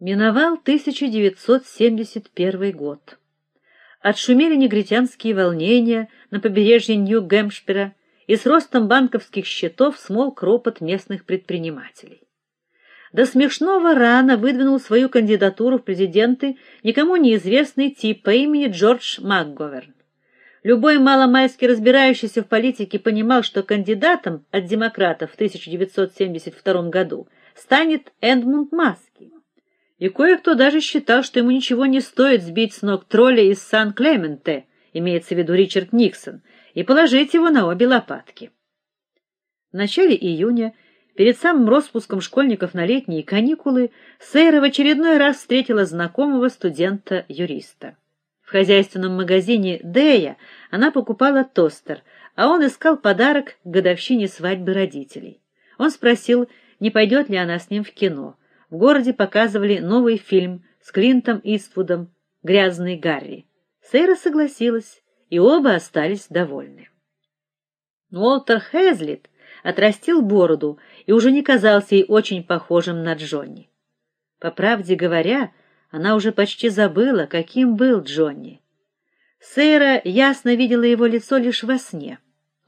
Миновал 1971 год. Отшумели негритянские волнения на побережье Нью-Гэмпшира, и с ростом банковских счетов смолк ропот местных предпринимателей. До смешного рано выдвинул свою кандидатуру в президенты никому неизвестный тип по имени Джордж МакГоверн. Любой маломальски разбирающийся в политике понимал, что кандидатом от демократов в 1972 году станет Эдмунд Маски. И кое-кто даже считал, что ему ничего не стоит сбить с ног тролля из Сан-Клементе, имеется в виду Ричард Никсон, и положить его на обе лопатки. В начале июня, перед самым распуском школьников на летние каникулы, Сейра в очередной раз встретила знакомого студента-юриста. В хозяйственном магазине Дея она покупала тостер, а он искал подарок к годовщине свадьбы родителей. Он спросил, не пойдет ли она с ним в кино в городе показывали новый фильм с Клинтом Иствудом Грязный Гарри. Сейра согласилась, и оба остались довольны. Уолтер Хезлит отрастил бороду и уже не казался ей очень похожим на Джонни. По правде говоря, она уже почти забыла, каким был Джонни. Сейра ясно видела его лицо лишь во сне.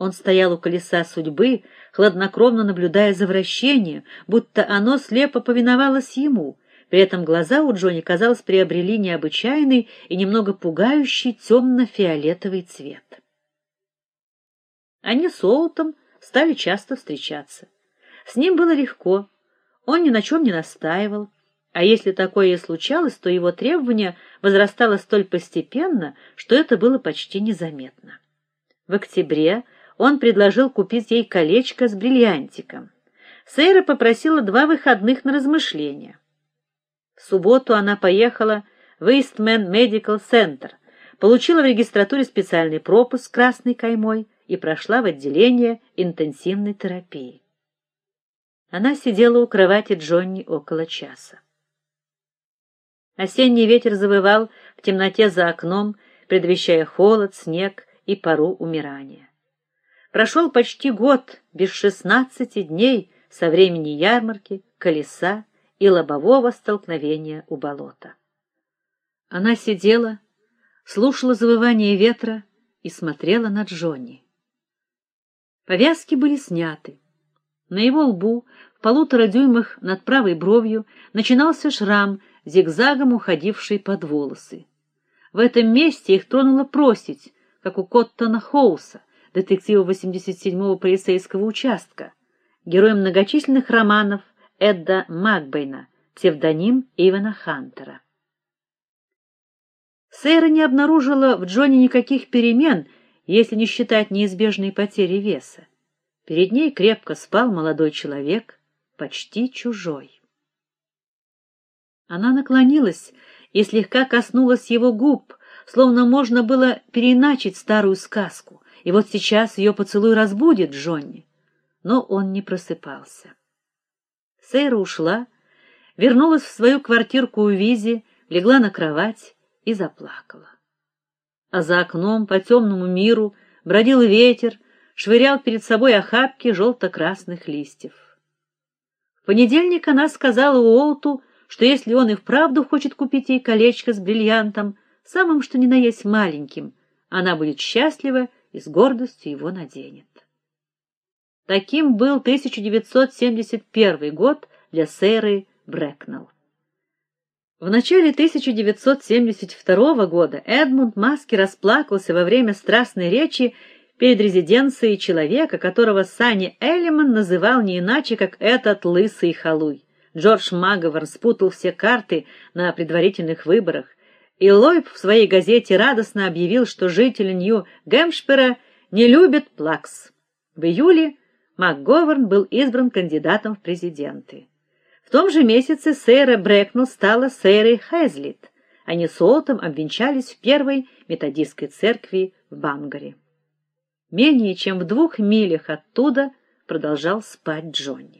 Он стоял у колеса судьбы, хладнокровно наблюдая за вращением, будто оно слепо повиновалось ему. При этом глаза у Джонни, казалось, приобрели необычайный и немного пугающий темно-фиолетовый цвет. Они с Оутом стали часто встречаться. С ним было легко. Он ни на чем не настаивал, а если такое и случалось, то его требование возрастало столь постепенно, что это было почти незаметно. В октябре он предложил купить ей колечко с бриллиантиком. Сейра попросила два выходных на размышления. В субботу она поехала в Eastman Medical Center, получила в регистратуре специальный пропуск с красной каймой и прошла в отделение интенсивной терапии. Она сидела у кровати Джонни около часа. Осенний ветер завывал в темноте за окном, предвещая холод, снег и пору умирания. Прошел почти год без шестнадцати дней со времени ярмарки, колеса и лобового столкновения у болота. Она сидела, слушала завывание ветра и смотрела на Джонни. Повязки были сняты. На его лбу, в полутора дюймах над правой бровью, начинался шрам, зигзагом уходивший под волосы. В этом месте их тронуло просить, как у Коттона Хоуса, детектива 87-го полицейского участка, героя многочисленных романов Эдда Макбейна, псевдоним Ивана Хантера. Сэра не обнаружила в Джонни никаких перемен, если не считать неизбежной потери веса. Перед ней крепко спал молодой человек, почти чужой. Она наклонилась и слегка коснулась его губ, словно можно было переиначить старую сказку и вот сейчас ее поцелуй разбудит Джонни. Но он не просыпался. Сейра ушла, вернулась в свою квартирку у Визи, легла на кровать и заплакала. А за окном по темному миру бродил ветер, швырял перед собой охапки желто-красных листьев. В понедельник она сказала Уолту, что если он и вправду хочет купить ей колечко с бриллиантом, самым что ни на есть маленьким, она будет счастлива и с гордостью его наденет. Таким был 1971 год для Сэры Брэкнелл. В начале 1972 года Эдмунд Маски расплакался во время страстной речи перед резиденцией человека, которого Сани Эллиман называл не иначе, как этот лысый халуй. Джордж Маговер спутал все карты на предварительных выборах и Лойб в своей газете радостно объявил, что жители Нью-Гэмпшира не любят плакс. В июле МакГоверн был избран кандидатом в президенты. В том же месяце Сэра Брэкнелл стала Сэрой Хэзлит. Они с Олтом обвенчались в первой методистской церкви в Бангаре. Менее чем в двух милях оттуда продолжал спать Джонни.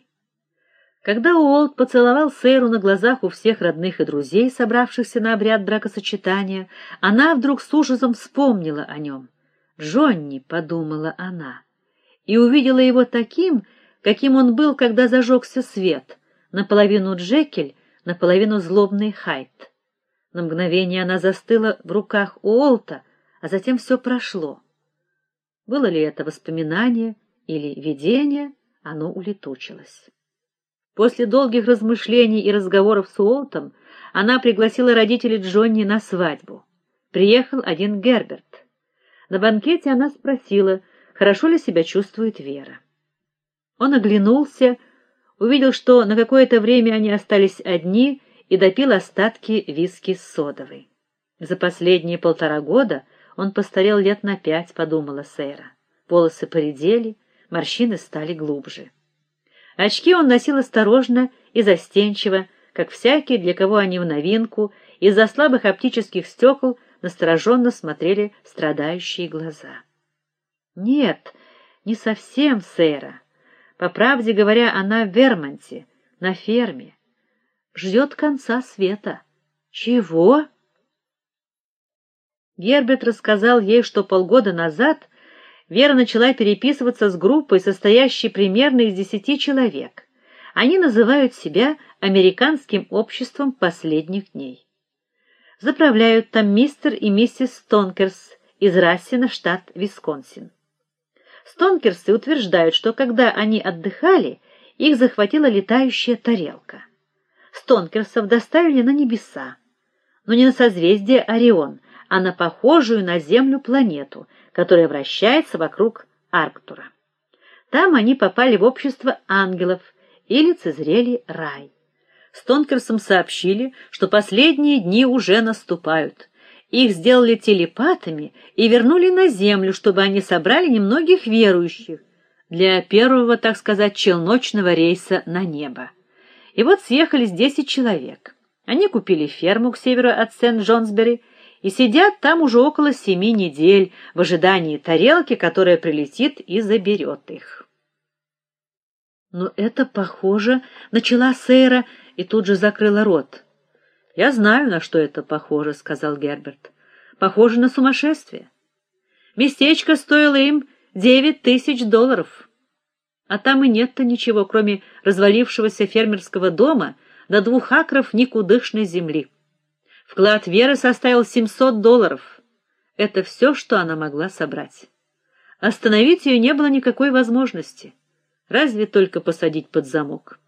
Когда Уолт поцеловал Сейру на глазах у всех родных и друзей, собравшихся на обряд бракосочетания, она вдруг с ужасом вспомнила о нем. "Джонни", подумала она, и увидела его таким, каким он был, когда зажегся свет, наполовину Джекель, наполовину злобный Хайт. На мгновение она застыла в руках Уолта, а затем все прошло. Было ли это воспоминание или видение, оно улетучилось. После долгих размышлений и разговоров с Уолтом она пригласила родителей Джонни на свадьбу. Приехал один Герберт. На банкете она спросила, хорошо ли себя чувствует Вера. Он оглянулся, увидел, что на какое-то время они остались одни, и допил остатки виски с содовой. За последние полтора года он постарел лет на пять, подумала Сэра. Волосы поредели, морщины стали глубже. Очки он носил осторожно и застенчиво, как всякий, для кого они в новинку, из-за слабых оптических стекол настороженно смотрели страдающие глаза. Нет, не совсем, сэра. По правде говоря, она в Вермонте, на ферме. Ждет конца света. Чего? Герберт рассказал ей, что полгода назад Вера начала переписываться с группой, состоящей примерно из десяти человек. Они называют себя американским обществом последних дней. Заправляют там мистер и миссис Стонкерс из Рассена, штат Висконсин. Стонкерсы утверждают, что когда они отдыхали, их захватила летающая тарелка. Стонкерсов доставили на небеса, но не на созвездие Орион, а на похожую на Землю планету, которая вращается вокруг Арктура. Там они попали в общество ангелов и лицезрели рай. Стонкерсам сообщили, что последние дни уже наступают. Их сделали телепатами и вернули на землю, чтобы они собрали немногих верующих для первого, так сказать, челночного рейса на небо. И вот съехались десять человек. Они купили ферму к северу от Сент-Джонсбери и сидят там уже около семи недель в ожидании тарелки, которая прилетит и заберет их. Но это похоже, начала Сейра и тут же закрыла рот. Я знаю, на что это похоже, сказал Герберт. Похоже на сумасшествие. Местечко стоило им девять тысяч долларов. А там и нет-то ничего, кроме развалившегося фермерского дома до двух акров никудышной земли. Вклад Веры составил 700 долларов. Это все, что она могла собрать. Остановить ее не было никакой возможности, разве только посадить под замок.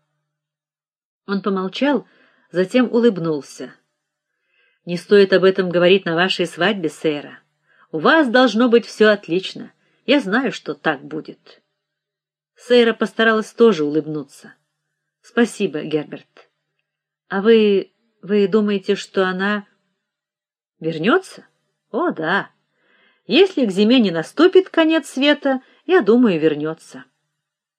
Он помолчал, затем улыбнулся. Не стоит об этом говорить на вашей свадьбе, сэра. У вас должно быть все отлично. Я знаю, что так будет. Сэра постаралась тоже улыбнуться. Спасибо, Герберт. А вы вы думаете, что она вернется? О, да. Если к зиме не наступит конец света, я думаю, вернется.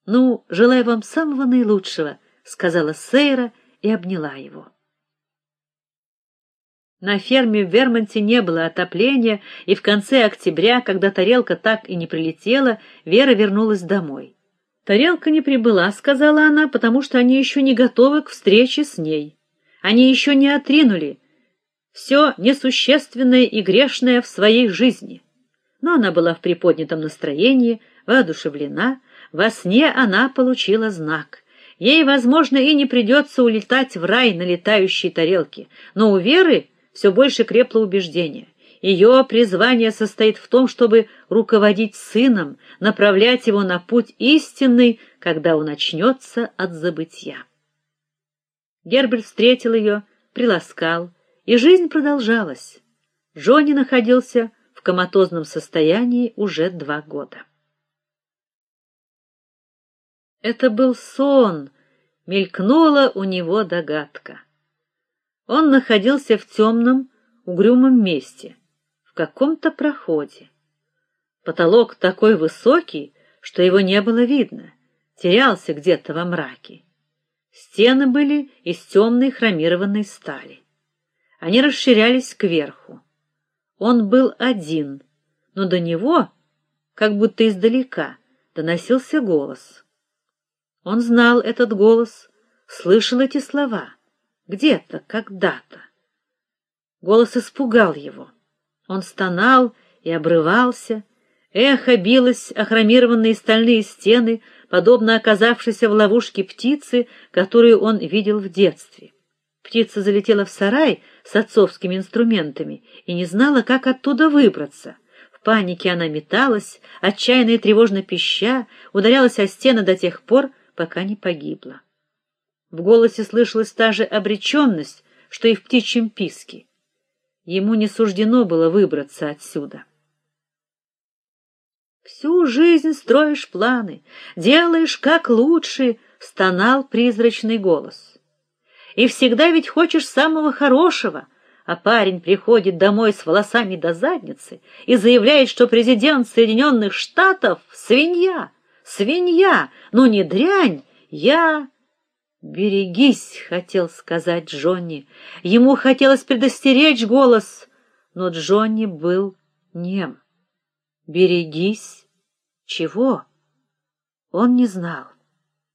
Ну, желаю вам самого наилучшего, сказала Сейра и обняла его. На ферме в Вермонте не было отопления, и в конце октября, когда тарелка так и не прилетела, Вера вернулась домой. Тарелка не прибыла, сказала она, потому что они еще не готовы к встрече с ней. Они еще не отринули все несущественное и грешное в своей жизни. Но она была в приподнятом настроении, воодушевлена, во сне она получила знак. Ей, возможно, и не придется улетать в рай на летающей тарелке, но у Веры все больше крепло убеждение. Ее призвание состоит в том, чтобы руководить сыном, направлять его на путь истинный, когда он очнется от забытья. Герберт встретил ее, приласкал, и жизнь продолжалась. Джонни находился в коматозном состоянии уже два года. Это был сон, мелькнула у него догадка. Он находился в темном, угрюмом месте, в каком-то проходе. Потолок такой высокий, что его не было видно, терялся где-то во мраке. Стены были из темной хромированной стали. Они расширялись кверху. Он был один, но до него, как будто издалека, доносился голос. Он знал этот голос, слышал эти слова где-то, когда-то. Голос испугал его. Он стонал и обрывался, эхо билось о хромированные стальные стены, подобно оказавшейся в ловушке птице, которую он видел в детстве. Птица залетела в сарай с отцовскими инструментами и не знала, как оттуда выбраться. В панике она металась, отчаянно и тревожно пища, ударялась о стены до тех пор, пока не погибла. В голосе слышалась та же обреченность, что и в птичьем писке. Ему не суждено было выбраться отсюда. Всю жизнь строишь планы, делаешь как лучше, стонал призрачный голос. И всегда ведь хочешь самого хорошего, а парень приходит домой с волосами до задницы и заявляет, что президент Соединенных Штатов свинья, свинья, ну не дрянь, я «Берегись!» — хотел сказать Джонни. Ему хотелось предостеречь голос, но Джонни был нем. «Берегись!» Чего? Он не знал.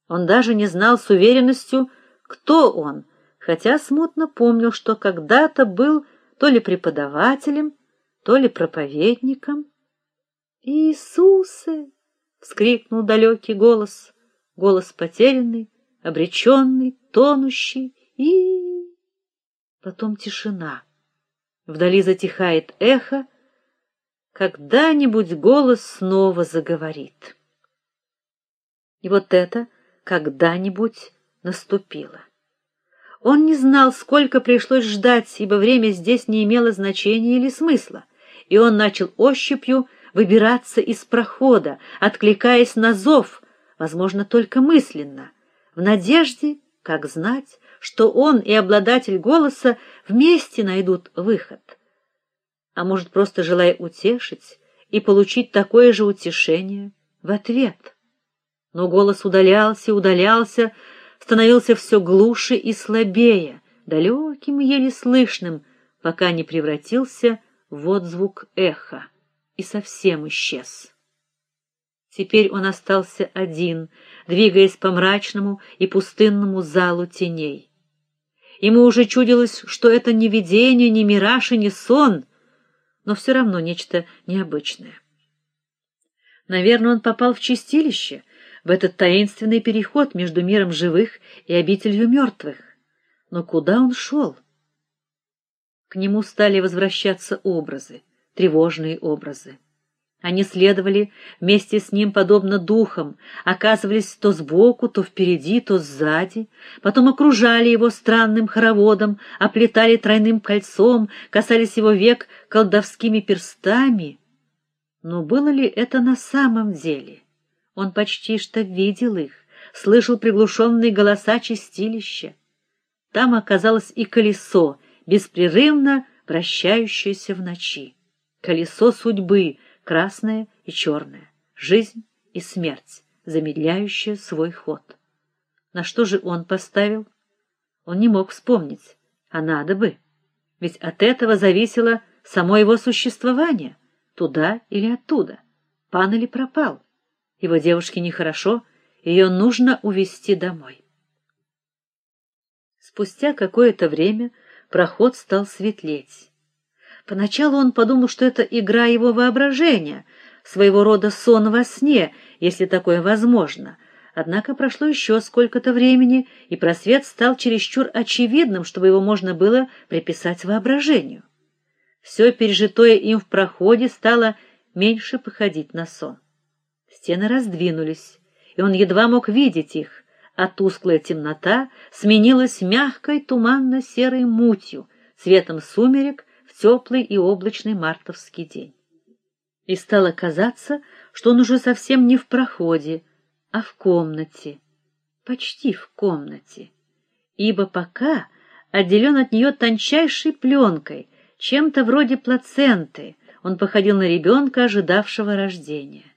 Он даже не знал с уверенностью, кто он, хотя смутно помнил, что когда-то был то ли преподавателем, то ли проповедником. «Иисусе!» — вскрикнул далекий голос, голос потерянный, обреченный, тонущий, и потом тишина. Вдали затихает эхо, когда-нибудь голос снова заговорит. И вот это когда-нибудь наступило. Он не знал, сколько пришлось ждать, ибо время здесь не имело значения или смысла, и он начал ощупью выбираться из прохода, откликаясь на зов, возможно, только мысленно в надежде, как знать, что он и обладатель голоса вместе найдут выход. А может, просто желая утешить и получить такое же утешение в ответ. Но голос удалялся, удалялся, становился все глуше и слабее, далеким и еле слышным, пока не превратился в отзвук эха и совсем исчез. Теперь он остался один, двигаясь по мрачному и пустынному залу теней. Ему уже чудилось, что это не видение, не мираж и не сон, но все равно нечто необычное. Наверное, он попал в чистилище, в этот таинственный переход между миром живых и обителью мертвых. Но куда он шел? К нему стали возвращаться образы, тревожные образы. Они следовали вместе с ним подобно духам, оказывались то сбоку, то впереди, то сзади, потом окружали его странным хороводом, оплетали тройным кольцом, касались его век колдовскими перстами. Но было ли это на самом деле? Он почти что видел их, слышал приглушенные голоса чистилища. Там оказалось и колесо, беспрерывно вращающееся в ночи. Колесо судьбы — красное и черное, жизнь и смерть, замедляющая свой ход. На что же он поставил? Он не мог вспомнить, а надо бы. Ведь от этого зависело само его существование, туда или оттуда. Пан или пропал. Его девушке нехорошо, ее нужно увезти домой. Спустя какое-то время проход стал светлеть. Поначалу он подумал, что это игра его воображения, своего рода сон во сне, если такое возможно. Однако прошло еще сколько-то времени, и просвет стал чересчур очевидным, чтобы его можно было приписать воображению. Все пережитое им в проходе стало меньше походить на сон. Стены раздвинулись, и он едва мог видеть их, а тусклая темнота сменилась мягкой туманно-серой мутью, цветом сумерек теплый и облачный мартовский день. И стало казаться, что он уже совсем не в проходе, а в комнате, почти в комнате, ибо пока отделен от нее тончайшей пленкой, чем-то вроде плаценты, он походил на ребенка, ожидавшего рождения.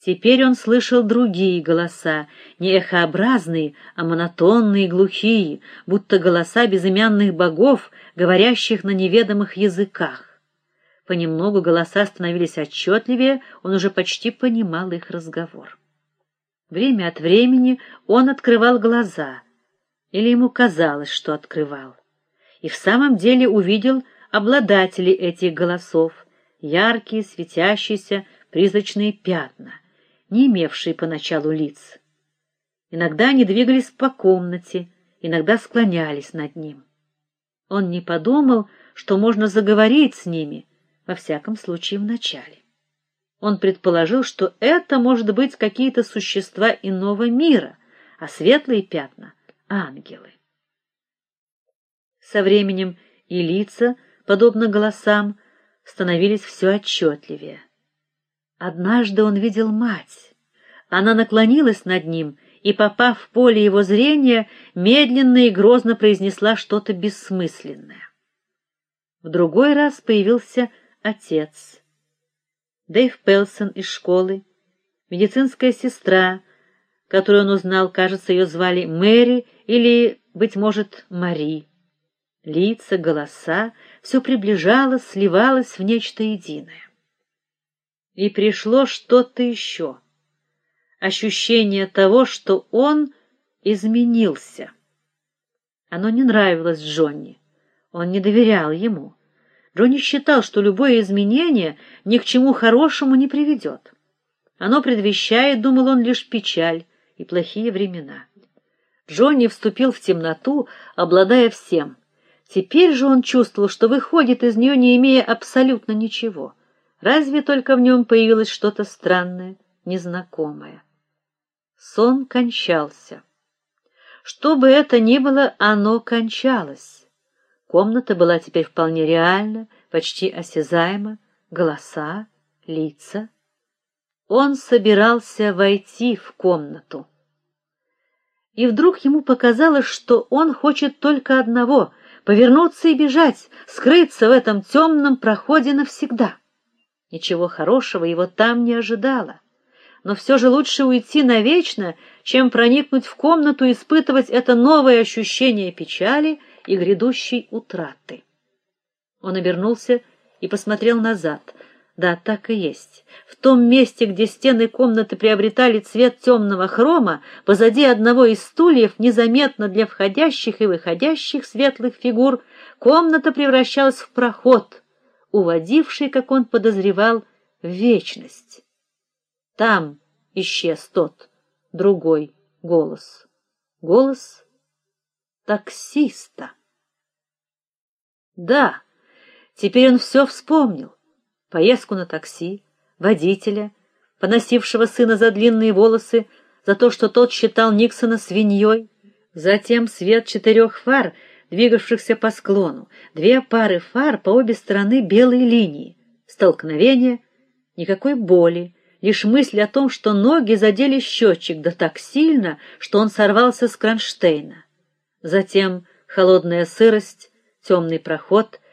Теперь он слышал другие голоса, не эхообразные, а монотонные глухие, будто голоса безымянных богов, говорящих на неведомых языках. Понемногу голоса становились отчетливее, он уже почти понимал их разговор. Время от времени он открывал глаза, или ему казалось, что открывал. И в самом деле увидел обладателей этих голосов, яркие, светящиеся, призрачные пятна — не имевшие поначалу лиц. Иногда они двигались по комнате, иногда склонялись над ним. Он не подумал, что можно заговорить с ними, во всяком случае вначале. Он предположил, что это может быть какие-то существа иного мира, а светлые пятна ангелы. Со временем и лица, подобно голосам, становились все отчетливее. Однажды он видел мать. Она наклонилась над ним и, попав в поле его зрения, медленно и грозно произнесла что-то бессмысленное. В другой раз появился отец. Дэйв Пелсон из школы, медицинская сестра, которую он узнал, кажется, ее звали Мэри или, быть может, Мари. Лица, голоса все приближалось, сливалось в нечто единое. И пришло что-то еще. Ощущение того, что он изменился. Оно не нравилось Джонни. Он не доверял ему. Джонни считал, что любое изменение ни к чему хорошему не приведет. Оно предвещает, думал он, лишь печаль и плохие времена. Джонни вступил в темноту, обладая всем. Теперь же он чувствовал, что выходит из нее, не имея абсолютно ничего. Разве только в нем появилось что-то странное, незнакомое. Сон кончался. Что бы это ни было, оно кончалось. Комната была теперь вполне реальна, почти осязаема, голоса, лица. Он собирался войти в комнату. И вдруг ему показалось, что он хочет только одного повернуться и бежать, скрыться в этом темном проходе навсегда. Ничего хорошего его там не ожидало. Но все же лучше уйти навечно, чем проникнуть в комнату и испытывать это новое ощущение печали и грядущей утраты. Он обернулся и посмотрел назад. Да, так и есть. В том месте, где стены комнаты приобретали цвет темного хрома, позади одного из стульев, незаметно для входящих и выходящих светлых фигур, комната превращалась в проход, уводивший, как он подозревал, в вечность. Там исчез тот другой голос. Голос таксиста. Да, теперь он все вспомнил поездку на такси, водителя, поносившего сына за длинные волосы, за то, что тот считал Никсона свиньей, затем свет четырех фар, двигавшихся по склону, две пары фар по обе стороны белой линии, столкновение, никакой боли, лишь мысль о том, что ноги задели счетчик да так сильно, что он сорвался с кронштейна. Затем холодная сырость, темный проход —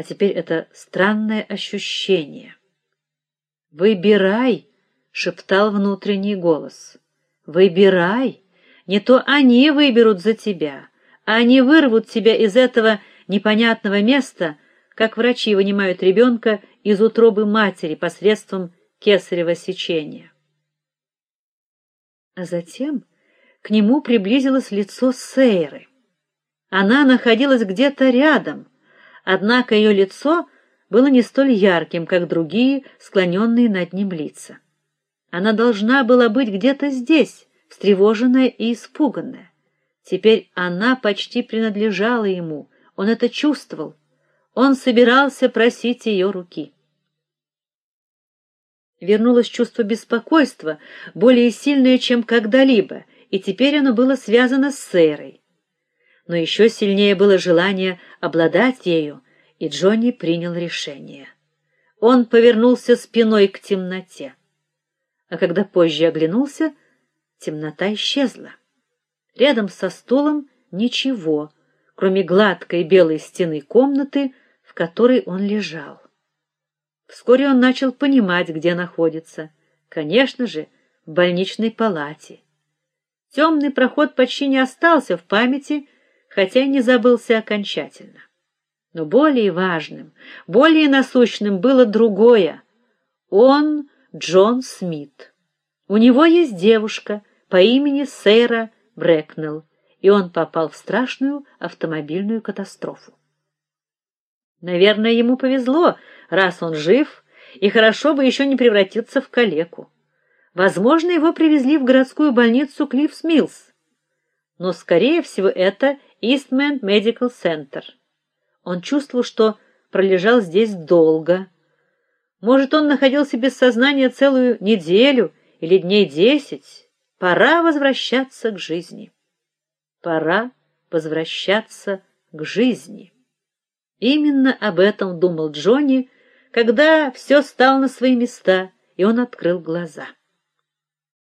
а теперь это странное ощущение. Выбирай, шептал внутренний голос. Выбирай, не то они выберут за тебя, а они вырвут тебя из этого непонятного места, как врачи вынимают ребенка из утробы матери посредством кесарево сечения. А затем к нему приблизилось лицо Сейры. Она находилась где-то рядом, Однако ее лицо было не столь ярким, как другие, склоненные над ним лица. Она должна была быть где-то здесь, встревоженная и испуганная. Теперь она почти принадлежала ему. Он это чувствовал. Он собирался просить ее руки. Вернулось чувство беспокойства, более сильное, чем когда-либо, и теперь оно было связано с Сейрой но еще сильнее было желание обладать ею, и Джонни принял решение. Он повернулся спиной к темноте. А когда позже оглянулся, темнота исчезла. Рядом со стулом ничего, кроме гладкой белой стены комнаты, в которой он лежал. Вскоре он начал понимать, где находится. Конечно же, в больничной палате. Темный проход почти не остался в памяти, хотя и не забылся окончательно. Но более важным, более насущным было другое. Он Джон Смит. У него есть девушка по имени Сейра Брэкнелл, и он попал в страшную автомобильную катастрофу. Наверное, ему повезло, раз он жив, и хорошо бы еще не превратиться в калеку. Возможно, его привезли в городскую больницу Клиффс-Миллс но скорее всего это Eastman Medical Center. Он чувствовал, что пролежал здесь долго. Может, он находился без сознания целую неделю или дней десять. Пора возвращаться к жизни. Пора возвращаться к жизни. Именно об этом думал Джонни, когда все стало на свои места, и он открыл глаза.